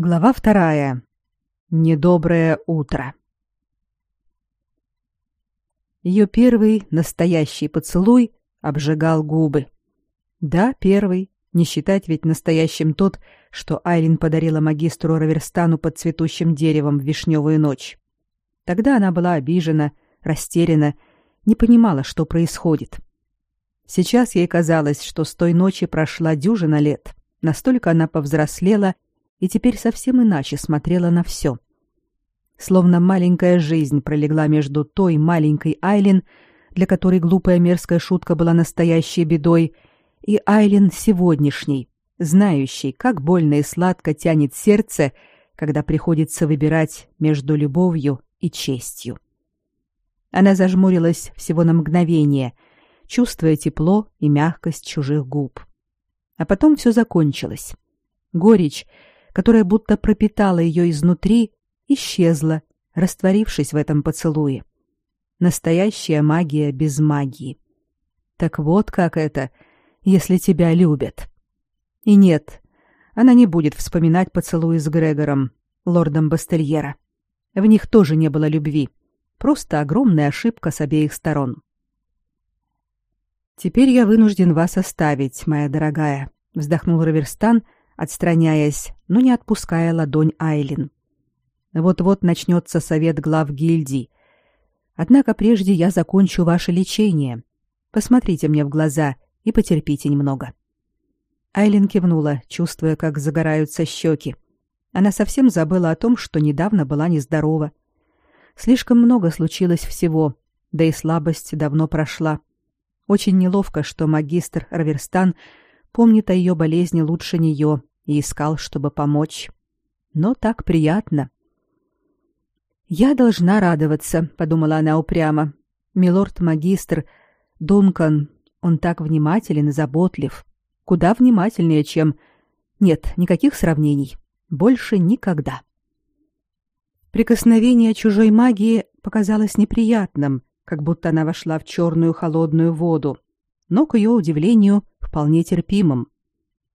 Глава вторая. Недоброе утро. Ее первый настоящий поцелуй обжигал губы. Да, первый, не считать ведь настоящим тот, что Айлин подарила магистру Раверстану под цветущим деревом в вишневую ночь. Тогда она была обижена, растеряна, не понимала, что происходит. Сейчас ей казалось, что с той ночи прошла дюжина лет. Настолько она повзрослела теперь совсем иначе смотрела на все. Словно маленькая жизнь пролегла между той маленькой Айлин, для которой глупая мерзкая шутка была настоящей бедой, и Айлин сегодняшней, знающей, как больно и сладко тянет сердце, когда приходится выбирать между любовью и честью. Она зажмурилась всего на мгновение — чувствуя тепло и мягкость чужих губ. А потом все закончилось. Горечь, которая будто пропитала ее изнутри, исчезла, растворившись в этом поцелуе. Настоящая магия без магии. Так вот как это, если тебя любят. И нет, она не будет вспоминать поцелуи с Грегором, лордом Бастельера. В них тоже не было любви, просто огромная ошибка с обеих сторон. Теперь я вынужден вас оставить, моя дорогая, вздохнул Раверстан, отстраняясь, но не отпуская ладонь Айлин. Вот-вот начнется совет глав гильдии. Однако прежде я закончу ваше лечение. Посмотрите мне в глаза и потерпите немного. Айлин кивнула, чувствуя, как загораются щеки. Она совсем забыла о том, что недавно была нездорова. Слишком много случилось всего, да и слабость давно прошла. Очень неловко, что магистр Раверстан помнит о ее болезни лучше нее и искал, чтобы помочь. Но так приятно. «Я должна радоваться», — подумала она упрямо. «Милорд-магистр, Дункан, он так внимателен и заботлив. Куда внимательнее, чем... Нет, никаких сравнений. Больше никогда». Прикосновение чужой магии показалось неприятным, как будто она вошла в черную холодную воду, но, к ее удивлению, вполне терпимым.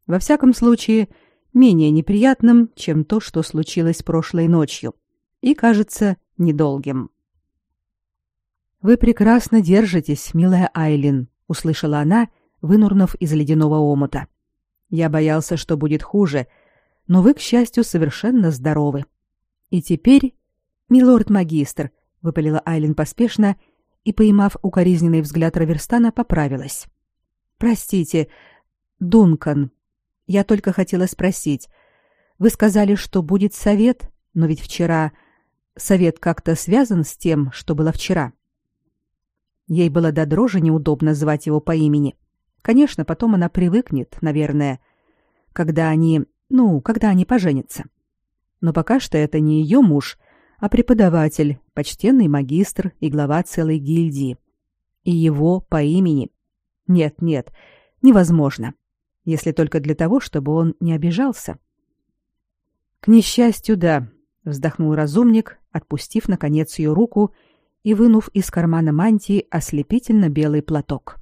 Во всяком случае, менее неприятным, чем то, что случилось прошлой ночью, и, кажется, недолгим. «Вы прекрасно держитесь, милая Айлин», — услышала она, вынурнув из ледяного омута. «Я боялся, что будет хуже, но вы, к счастью, совершенно здоровы. И теперь, милорд-магистр», — выпалила Айлин поспешно и, поймав укоризненный взгляд Раверстана, поправилась. «Простите, Дункан, я только хотела спросить. Вы сказали, что будет совет, но ведь вчера... Совет как-то связан с тем, что было вчера?» Ей было до дрожи неудобно звать его по имени. Конечно, потом она привыкнет, наверное, когда они... Ну, когда они поженятся. Но пока что это не ее муж, а преподаватель, почтенный магистр и глава целой гильдии. И его по имени. Нет, нет, невозможно. Если только для того, чтобы он не обижался. К несчастью, да, вздохнул разумник, отпустив наконец ее руку и вынув из кармана мантии ослепительно белый платок.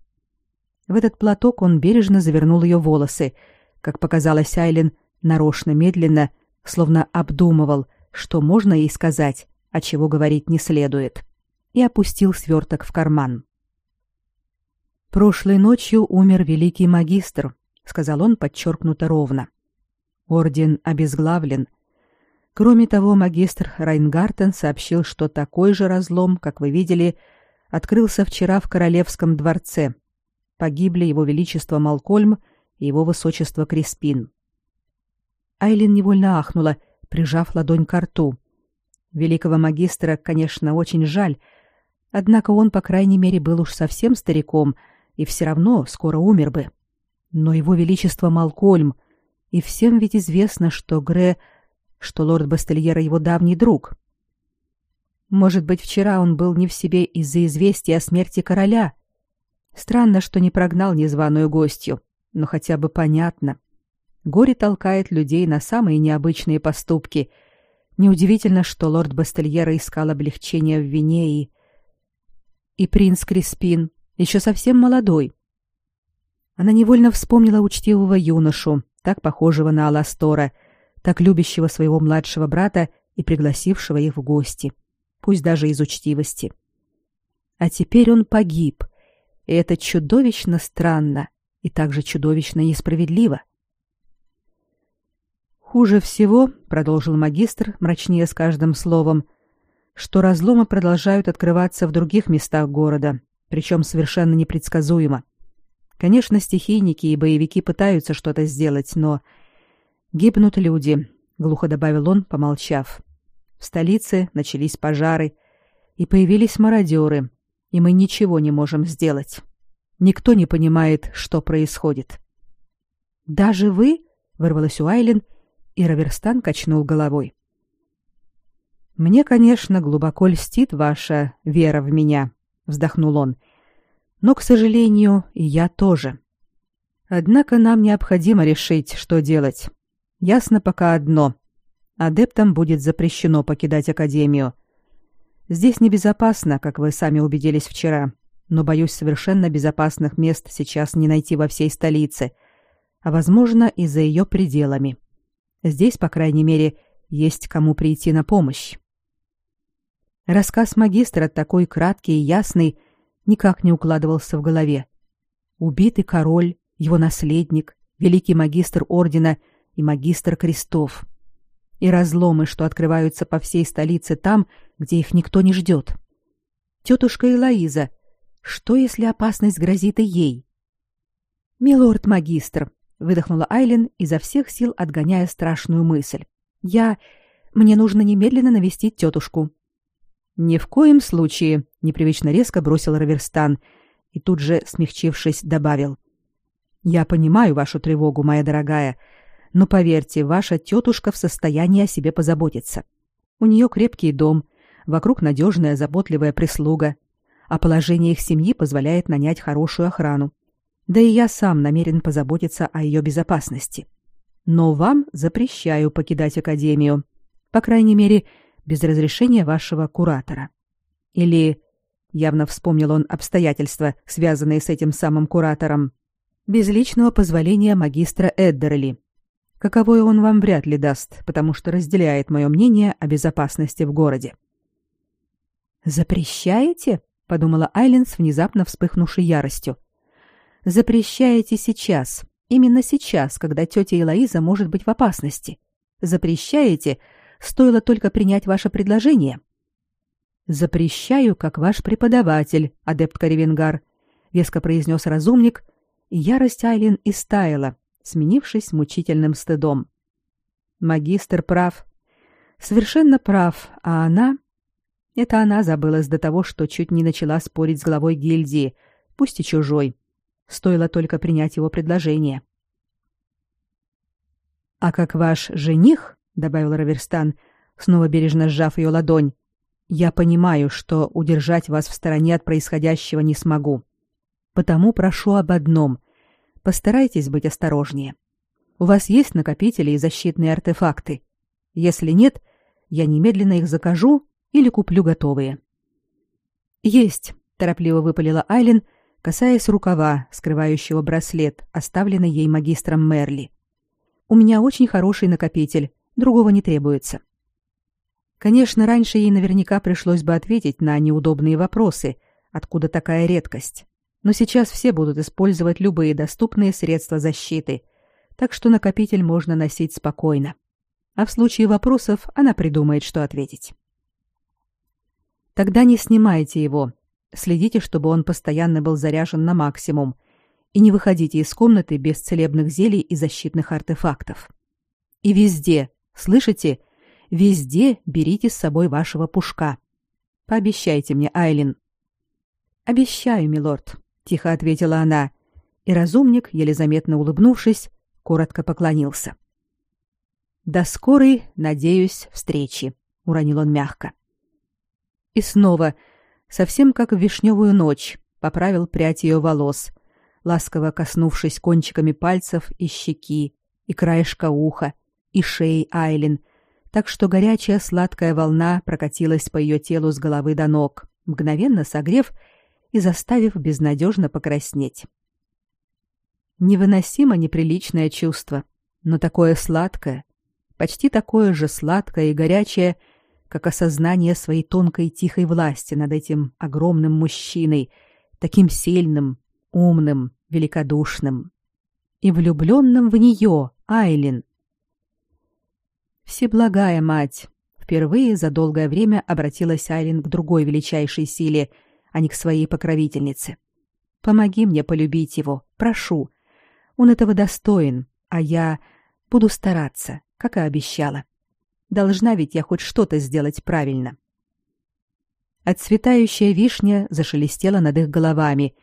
В этот платок он бережно завернул ее волосы, как показалось Айлен, нарочно медленно, словно обдумывал, что можно ей сказать, а чего говорить не следует, и опустил сверток в карман. Прошлой ночью умер великий магистр, сказал он подчеркнуто ровно. Орден обезглавлен. Кроме того, магистр Райнгартен сообщил, что такой же разлом, как вы видели, открылся вчера в королевском дворце. Погибли его величество Малкольм и его высочество Криспин. Айлин невольно ахнула прижав ладонь к рту. Великого магистра, конечно, очень жаль, однако он, по крайней мере, был уж совсем стариком и все равно скоро умер бы. Но его величество Малкольм, и всем ведь известно, что Гре, что лорд Бастельера его давний друг. Может быть, вчера он был не в себе из-за известия о смерти короля. Странно, что не прогнал незваную гостью, но хотя бы понятно. — Горе толкает людей на самые необычные поступки. Неудивительно, что лорд Бастельера искал облегчения в вине и... И принц Криспин, еще совсем молодой. Она невольно вспомнила учтивого юношу, так похожего на Аластора, так любящего своего младшего брата и пригласившего их в гости, пусть даже из учтивости. А теперь он погиб, и это чудовищно странно и также чудовищно несправедливо. Хуже всего, продолжил магистр, мрачнее с каждым словом, что разломы продолжают открываться в других местах города, причем совершенно непредсказуемо. Конечно, стихийники и боевики пытаются что-то сделать, но гибнут люди, глухо добавил он, помолчав. В столице начались пожары, и появились мародеры, и мы ничего не можем сделать. Никто не понимает, что происходит. Даже вы, вырвалось у Айлен, и Раверстан качнул головой. Мне, конечно, глубоко льстит ваша вера в меня, вздохнул он. Но, к сожалению, и я тоже. Однако нам необходимо решить, что делать. Ясно пока одно: адептам будет запрещено покидать академию. Здесь небезопасно, как вы сами убедились вчера но боюсь, совершенно безопасных мест сейчас не найти во всей столице, а возможно, и за ее пределами. Здесь, по крайней мере, есть кому прийти на помощь. Рассказ магистра такой краткий и ясный никак не укладывался в голове. Убитый король, его наследник, великий магистр ордена и магистр крестов. И разломы, что открываются по всей столице там, где их никто не ждет. Тетушка Элоиза — что, если опасность грозит и ей? «Милорд-магистр», — выдохнула Айлин, изо всех сил отгоняя страшную мысль. «Я... Мне нужно немедленно навестить тетушку». «Ни в коем случае», — непривычно резко бросил Раверстан и тут же, смягчившись, добавил. «Я понимаю вашу тревогу, моя дорогая, но поверьте, ваша тетушка в состоянии о себе позаботиться. У нее крепкий дом, вокруг надежная, заботливая прислуга, а положение их семьи позволяет нанять хорошую охрану. Да и я сам намерен позаботиться о ее безопасности. Но вам запрещаю покидать академию, по крайней мере, без разрешения вашего куратора. Или явно вспомнил он обстоятельства, связанные с этим самым куратором, без личного позволения магистра Эддерли. Каковое он вам вряд ли даст, потому что разделяет мое мнение о безопасности в городе. Запрещаете? подумала Айлин с внезапно вспыхнувшей яростью. Запрещаете сейчас, именно сейчас, когда тетя Элоиза может быть в опасности. Запрещаете, стоило только принять ваше предложение. Запрещаю, как ваш преподаватель, адепт Каревенгар, веско произнес разумник, и ярость Айлин истаяла, сменившись мучительным стыдом. Магистр прав. Совершенно прав, а она это она забылась до того, что чуть не начала спорить с главой гильдии, пусть и чужой. Стоило только принять его предложение. «А как ваш жених», — добавил Раверстан, снова бережно сжав ее ладонь, «я понимаю, что удержать вас в стороне от происходящего не смогу. Потому прошу об одном. Постарайтесь быть осторожнее. У вас есть накопители и защитные артефакты? Если нет, я немедленно их закажу или куплю готовые. Есть, торопливо выпалила Айлин, касаясь рукава, скрывающего браслет, оставленный ей магистром Мерли. У меня очень хороший накопитель, другого не требуется. Конечно, раньше ей наверняка пришлось бы ответить на неудобные вопросы, откуда такая редкость. Но сейчас все будут использовать любые доступные средства защиты, так что накопитель можно носить спокойно. А в случае вопросов она придумает, что ответить. Тогда не снимайте его. Следите, чтобы он постоянно был заряжен на максимум. И не выходите из комнаты без целебных зелий и защитных артефактов. И везде, слышите, везде берите с собой вашего пушка. Пообещайте мне, Айлин. Обещаю, милорд, тихо ответила она, и разумник, еле заметно улыбнувшись, коротко поклонился. До скорой, надеюсь, встречи, уронил он мягко. И снова, совсем как в вишневую ночь, поправил прядь ее волос, ласково коснувшись кончиками пальцев и щеки, и краешка уха, и шеи Айлин, так что горячая сладкая волна прокатилась по ее телу с головы до ног, мгновенно согрев и заставив безнадежно покраснеть. Невыносимо неприличное чувство, но такое сладкое. почти такое же сладкое и горячее, как осознание своей тонкой и тихой власти над этим огромным мужчиной, таким сильным, умным, великодушным и влюбленным в нее, Айлин. Всеблагая мать, впервые за долгое время обратилась Айлин к другой величайшей силе, а не к своей покровительнице. Помоги мне полюбить его, прошу. Он этого достоин, а я буду стараться, как и обещала. Должна ведь я хоть что-то сделать правильно. Отцветающая вишня зашелестела над их головами,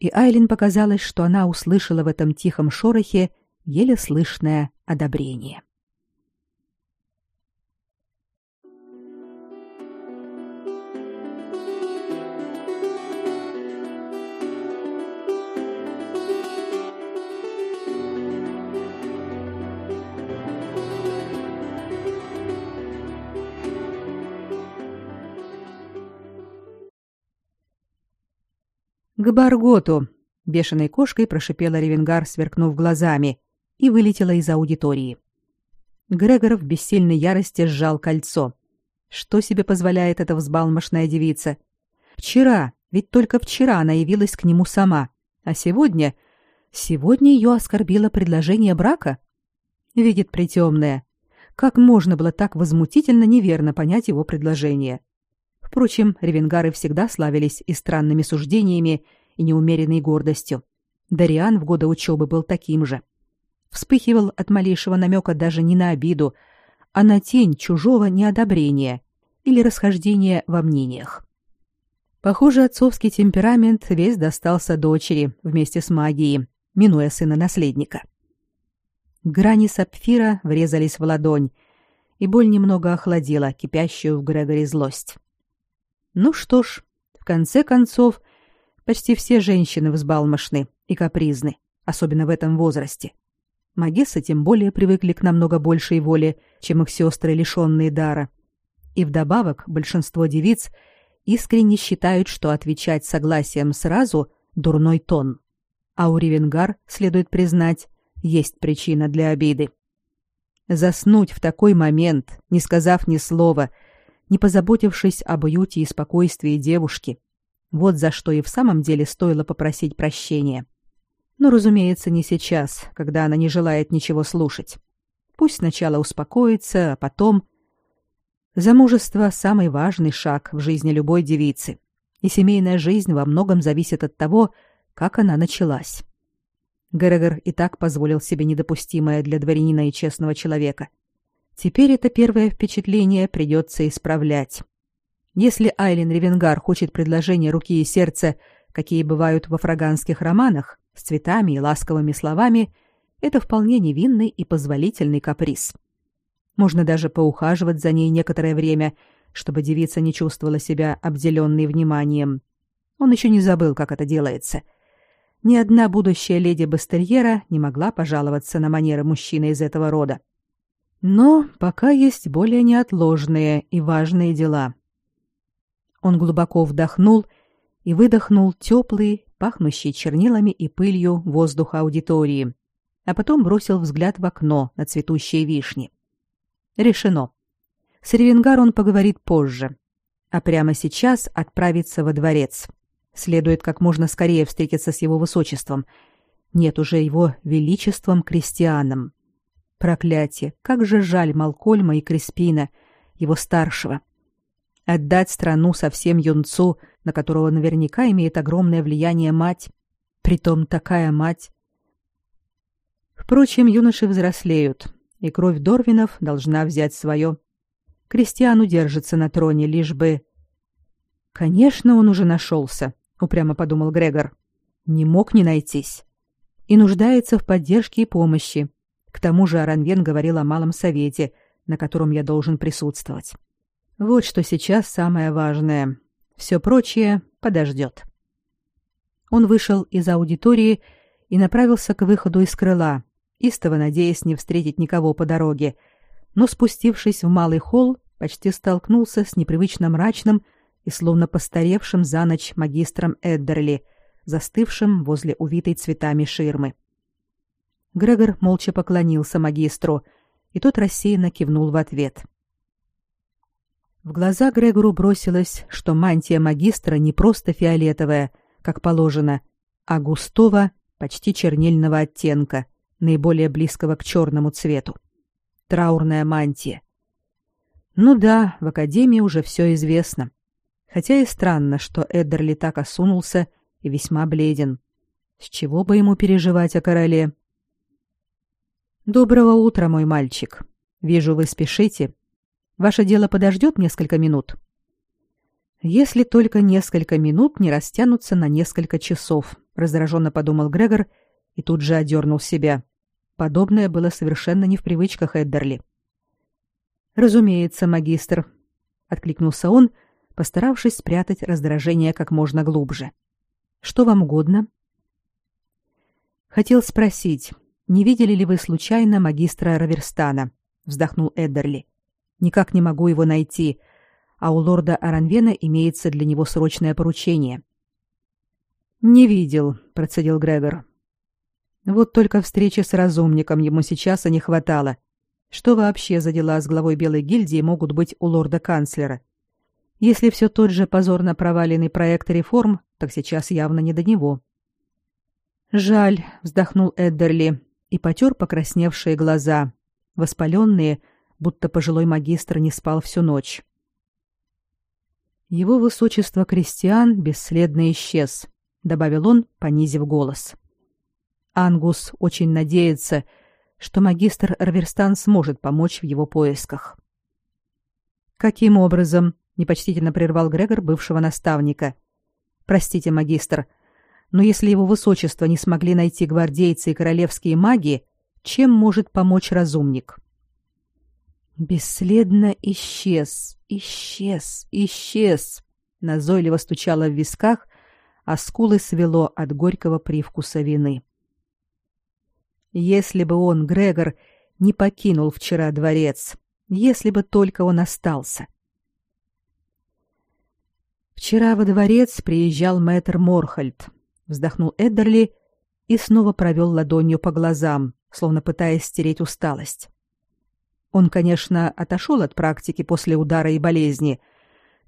и Айлин показалось, что она услышала в этом тихом шорохе еле слышное одобрение. К Барготу, бешеной кошкой прошипела Ревенгар, сверкнув глазами, и вылетела из аудитории. Грегор в бессильной ярости сжал кольцо. Что себе позволяет эта взбалмошная девица? Вчера, ведь только вчера она явилась к нему сама, а сегодня... Сегодня ее оскорбило предложение брака? Видит притемная. Как можно было так возмутительно неверно понять его предложение? — Впрочем, ревенгары всегда славились и странными суждениями, и неумеренной гордостью. Дариан в годы учебы был таким же. Вспыхивал от малейшего намека даже не на обиду, а на тень чужого неодобрения или расхождения во мнениях. Похоже, отцовский темперамент весь достался дочери вместе с магией, минуя сына-наследника. Грани сапфира врезались в ладонь, и боль немного охладила кипящую в Грегоре злость. Ну что ж, в конце концов, почти все женщины взбалмошны и капризны, особенно в этом возрасте. Магессы тем более привыкли к намного большей воле, чем их сестры, лишенные дара. И вдобавок большинство девиц искренне считают, что отвечать согласием сразу – дурной тон. А у Ревенгар, следует признать, есть причина для обиды. Заснуть в такой момент, не сказав ни слова – не позаботившись об уюте и спокойствии девушки. Вот за что и в самом деле стоило попросить прощения. Но, разумеется, не сейчас, когда она не желает ничего слушать. Пусть сначала успокоится, а потом... Замужество – самый важный шаг в жизни любой девицы, и семейная жизнь во многом зависит от того, как она началась. Герегор и так позволил себе недопустимое для дворянина и честного человека – Теперь это первое впечатление придется исправлять. Если Айлин Ревенгар хочет предложение руки и сердца, какие бывают во фраганских романах, с цветами и ласковыми словами, это вполне невинный и позволительный каприз. Можно даже поухаживать за ней некоторое время, чтобы девица не чувствовала себя обделенной вниманием. Он еще не забыл, как это делается. Ни одна будущая леди Бастерьера не могла пожаловаться на манеры мужчины из этого рода. Но пока есть более неотложные и важные дела. Он глубоко вдохнул и выдохнул теплый, пахнущий чернилами и пылью воздух аудитории, а потом бросил взгляд в окно на цветущие вишни. Решено. С Ревенгар он поговорит позже, а прямо сейчас отправится во дворец. Следует как можно скорее встретиться с его высочеством. Нет уже его величеством крестьяном. Проклятие! Как же жаль Малкольма и Креспина, его старшего. Отдать страну совсем юнцу, на которого наверняка имеет огромное влияние мать. Притом такая мать. Впрочем, юноши взрослеют, и кровь Дорвинов должна взять свое. Кристиан удержится на троне, лишь бы... Конечно, он уже нашелся, упрямо подумал Грегор. Не мог не найтись. И нуждается в поддержке и помощи, к тому же Аранвен говорил о малом совете, на котором я должен присутствовать. Вот что сейчас самое важное. Все прочее подождет. Он вышел из аудитории и направился к выходу из крыла, истово надеясь не встретить никого по дороге, но спустившись в малый холл, почти столкнулся с непривычно мрачным и словно постаревшим за ночь магистром Эддерли, застывшим возле увитой цветами ширмы. Грегор молча поклонился магистру и тот рассеянно кивнул в ответ. В глаза Грегору бросилось, что мантия магистра не просто фиолетовая, как положено, а густого, почти чернильного оттенка, наиболее близкого к черному цвету. Траурная мантия. Ну да, в академии уже все известно. Хотя и странно, что Эддерли так осунулся и весьма бледен. С чего бы ему переживать о короле? Доброго утра, мой мальчик. Вижу, вы спешите. Ваше дело подождет несколько минут. Если только несколько минут не растянутся на несколько часов, раздраженно подумал Грегор и тут же одернул себя. Подобное было совершенно не в привычках Эддерли. Разумеется, магистр, откликнулся он, постаравшись спрятать раздражение как можно глубже. Что вам угодно? Хотел спросить, не видели ли вы случайно магистра Раверстана? вздохнул Эддерли. Никак не могу его найти, а у лорда Аранвена имеется для него срочное поручение. Не видел, процедил Грегор. Вот только встречи с разумником ему сейчас и не хватало. Что вообще за дела с главой Белой гильдии могут быть у лорда-канцлера? Если все тот же позорно проваленный проект реформ, так сейчас явно не до него. Жаль, вздохнул Эддерли и потер покрасневшие глаза, воспаленные, будто пожилой магистр не спал всю ночь. Его высочество Кристиан бесследно исчез, добавил он, понизив голос. Ангус очень надеется, что магистр Раверстан сможет помочь в его поисках. Каким образом? непочтительно прервал Грегор бывшего наставника. Простите, магистр, но если его высочество не смогли найти гвардейцы и королевские маги, чем может помочь разумник? Бесследно исчез, исчез, исчез. Назойливо стучало в висках, а скулы свело от горького привкуса вины. Если бы он, Грегор, не покинул вчера дворец, если бы только он остался. Вчера во дворец приезжал мэтр Морхальд, вздохнул Эддерли и снова провел ладонью по глазам, словно пытаясь стереть усталость. Он, конечно, отошел от практики после удара и болезни,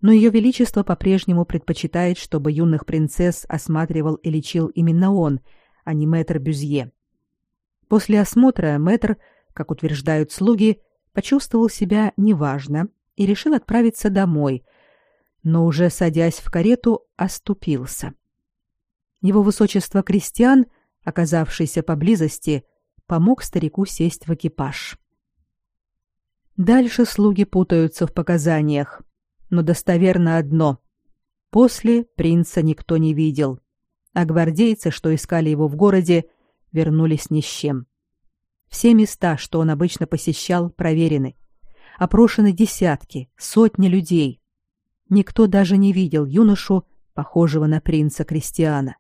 но ее величество по-прежнему предпочитает, чтобы юных принцесс осматривал и лечил именно он, а не мэтр Бюзье. После осмотра мэтр, как утверждают слуги, почувствовал себя неважно и решил отправиться домой, но уже садясь в карету, оступился. — его высочество Кристиан, оказавшийся поблизости, помог старику сесть в экипаж. Дальше слуги путаются в показаниях, но достоверно одно: после принца никто не видел, а гвардейцы, что искали его в городе, вернулись ни с чем. Все места, что он обычно посещал, проверены. Опрошены десятки, сотни людей. Никто даже не видел юношу, похожего на принца Кристиана.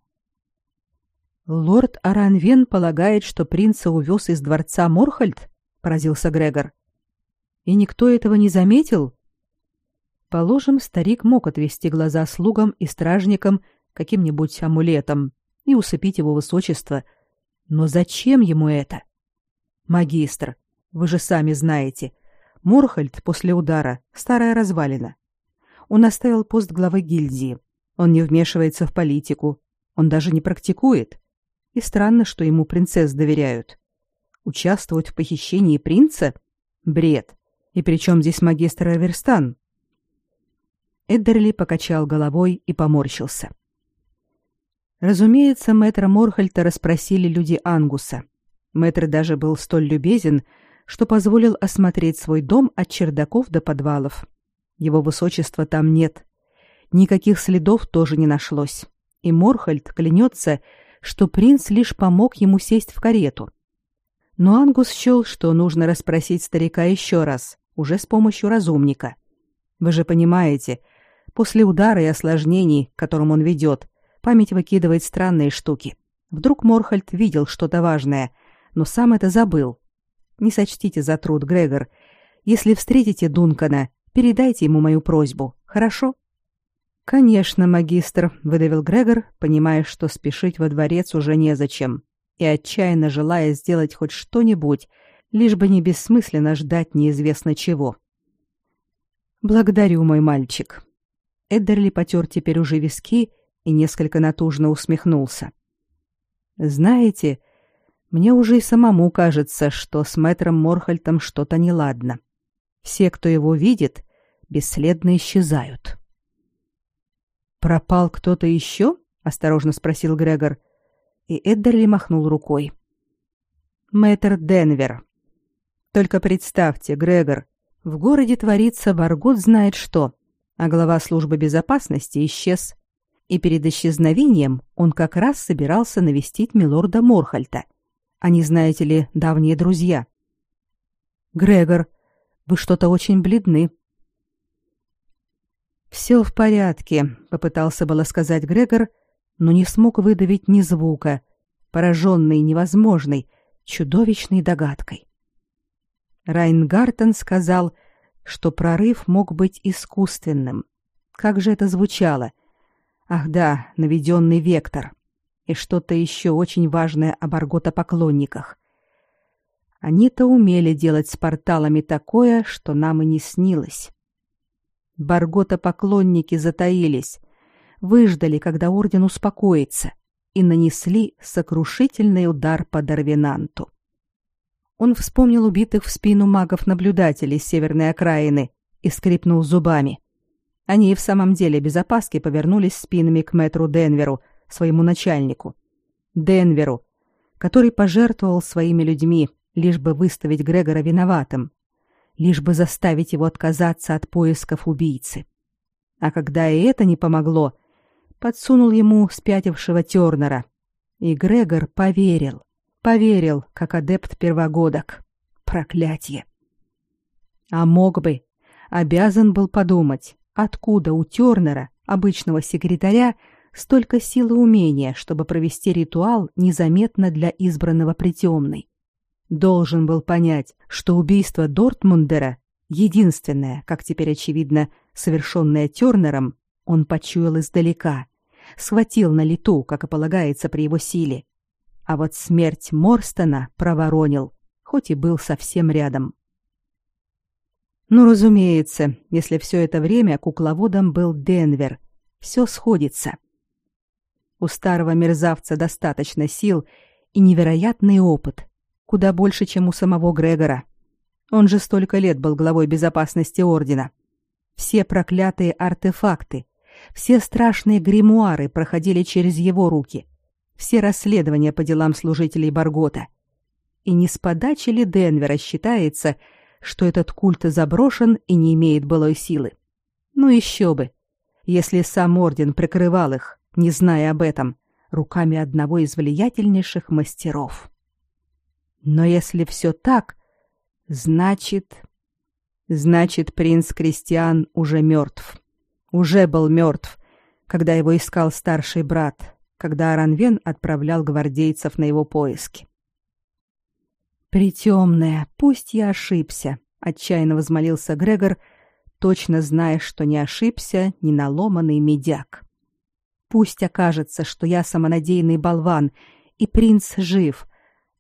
Лорд Аранвен полагает, что принца увез из дворца Морхальд? поразился Грегор. И никто этого не заметил? Положим, старик мог отвести глаза слугам и стражникам каким-нибудь амулетом и усыпить его высочество. Но зачем ему это? Магистр, вы же сами знаете, Морхальд после удара старая развалина. Он оставил пост главы гильдии. Он не вмешивается в политику. Он даже не практикует. И странно, что ему принцесс доверяют. Участвовать в похищении принца? Бред. И при чем здесь магистр Аверстан? Эддерли покачал головой и поморщился. Разумеется, мэтра Морхальта расспросили люди Ангуса. Мэтр даже был столь любезен, что позволил осмотреть свой дом от чердаков до подвалов. Его высочества там нет. Никаких следов тоже не нашлось. И Морхальд клянется, что принц лишь помог ему сесть в карету. Но Ангус счел, что нужно расспросить старика еще раз, уже с помощью разумника. Вы же понимаете, после удара и осложнений, к которым он ведет, память выкидывает странные штуки. Вдруг Морхальд видел что-то важное, но сам это забыл. Не сочтите за труд, Грегор. Если встретите Дункана, передайте ему мою просьбу, хорошо? Конечно, магистр, выдавил Грегор, понимая, что спешить во дворец уже незачем, и отчаянно желая сделать хоть что-нибудь, лишь бы не бессмысленно ждать неизвестно чего. Благодарю, мой мальчик. Эддерли потер теперь уже виски и несколько натужно усмехнулся. Знаете, мне уже и самому кажется, что с мэтром Морхальтом что-то неладно. Все, кто его видит, бесследно исчезают. Пропал кто-то еще? осторожно спросил Грегор, и Эддерли махнул рукой. Мэтр Денвер. Только представьте, Грегор, в городе творится Баргот знает что, а глава службы безопасности исчез. И перед исчезновением он как раз собирался навестить милорда Морхальта. Они, знаете ли, давние друзья. Грегор, вы что-то очень бледны. Все в порядке, попытался было сказать Грегор, но не смог выдавить ни звука, пораженный невозможной, чудовищной догадкой. Райнгартен сказал, что прорыв мог быть искусственным. Как же это звучало? Ах да, наведенный вектор. И что-то еще очень важное об арготопоклонниках. Они-то умели делать с порталами такое, что нам и не снилось. Баргота-поклонники затаились, выждали, когда орден успокоится, и нанесли сокрушительный удар по Дарвинанту. Он вспомнил убитых в спину магов-наблюдателей северной окраины и скрипнул зубами. Они и в самом деле без опаски повернулись спинами к мэтру Денверу, своему начальнику. Денверу, который пожертвовал своими людьми, лишь бы выставить Грегора виноватым, лишь бы заставить его отказаться от поисков убийцы. А когда и это не помогло, подсунул ему спятившего Тернера. И Грегор поверил, поверил, как адепт первогодок. Проклятье! А мог бы, обязан был подумать, откуда у Тернера, обычного секретаря, столько сил и умения, чтобы провести ритуал незаметно для избранного притемной. Должен был понять, что убийство Дортмундера, единственное, как теперь очевидно, совершенное Тернером, он почуял издалека, схватил на лету, как и полагается при его силе. А вот смерть Морстона проворонил, хоть и был совсем рядом. Ну, разумеется, если все это время кукловодом был Денвер, все сходится. У старого мерзавца достаточно сил и невероятный опыт, куда больше, чем у самого Грегора. Он же столько лет был главой безопасности ордена. Все проклятые артефакты, все страшные гримуары проходили через его руки. Все расследования по делам служителей Баргота. И не с подачи ли Денвера считается, что этот культ заброшен и не имеет былой силы? Ну еще бы. Если сам орден прикрывал их, не зная об этом, руками одного из влиятельнейших мастеров. Но если все так, значит... Значит, принц Кристиан уже мертв уже был мертв, когда его искал старший брат, когда Аранвен отправлял гвардейцев на его поиски. «Притемная, пусть я ошибся», — отчаянно возмолился Грегор, точно зная, что не ошибся ни наломанный медяк. «Пусть окажется, что я самонадеянный болван, и принц жив,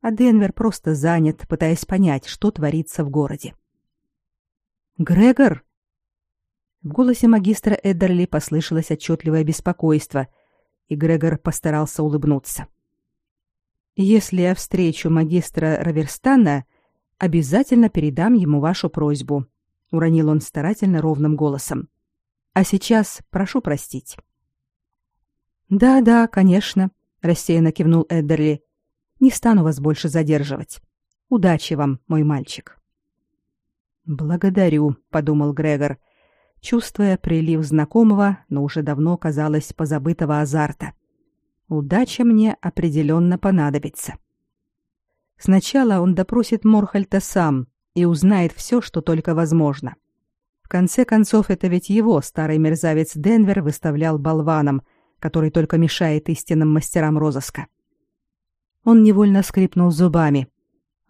а Денвер просто занят, пытаясь понять, что творится в городе». «Грегор!» В голосе магистра Эддерли послышалось отчетливое беспокойство, и Грегор постарался улыбнуться. «Если я встречу магистра Раверстана, обязательно передам ему вашу просьбу», — уронил он старательно ровным голосом. «А сейчас прошу простить». «Да-да, конечно», — рассеянно кивнул Эддерли. «Не стану вас больше задерживать. Удачи вам, мой мальчик». «Благодарю», — подумал Грегор, чувствуя прилив знакомого, но уже давно казалось позабытого азарта. Удача мне определенно понадобится. Сначала он допросит Морхальта сам и узнает все, что только возможно. В конце концов, это ведь его старый мерзавец Денвер выставлял болваном, который только мешает истинным мастерам розыска. Он невольно скрипнул зубами.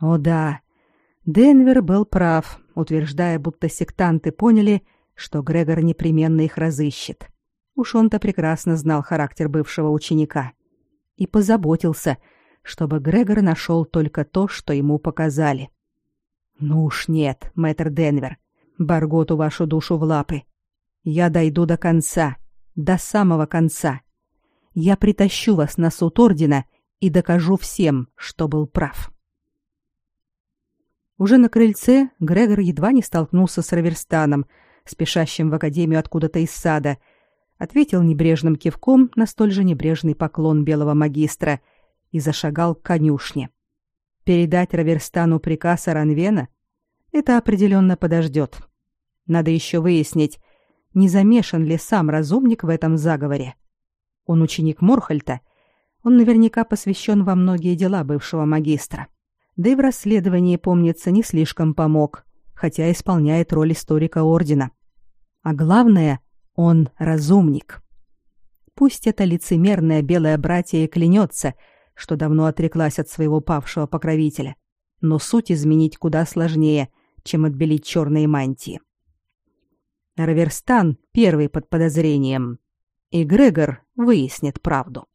О да, Денвер был прав, утверждая, будто сектанты поняли, что Грегор непременно их разыщет. Уж он-то прекрасно знал характер бывшего ученика и позаботился, чтобы Грегор нашел только то, что ему показали. Ну уж нет, мэтр Денвер. Барготу вашу душу в лапы. Я дойду до конца, до самого конца. Я притащу вас на суд ордена и докажу всем, что был прав. Уже на крыльце Грегор едва не столкнулся с Раверстаном, спешащим в академию откуда-то из сада, ответил небрежным кивком на столь же небрежный поклон белого магистра и зашагал к конюшне. Передать Раверстану приказ Аранвена? Это определенно подождет. Надо еще выяснить, не замешан ли сам разумник в этом заговоре. Он ученик Морхальта, он наверняка посвящен во многие дела бывшего магистра. Да и в расследовании, помнится, не слишком помог, хотя исполняет роль историка ордена. А главное, он разумник. Пусть это лицемерное белое братье и клянется, что давно отреклась от своего павшего покровителя, но суть изменить куда сложнее, чем отбелить черные мантии. Раверстан первый под подозрением, и Грегор выяснит правду.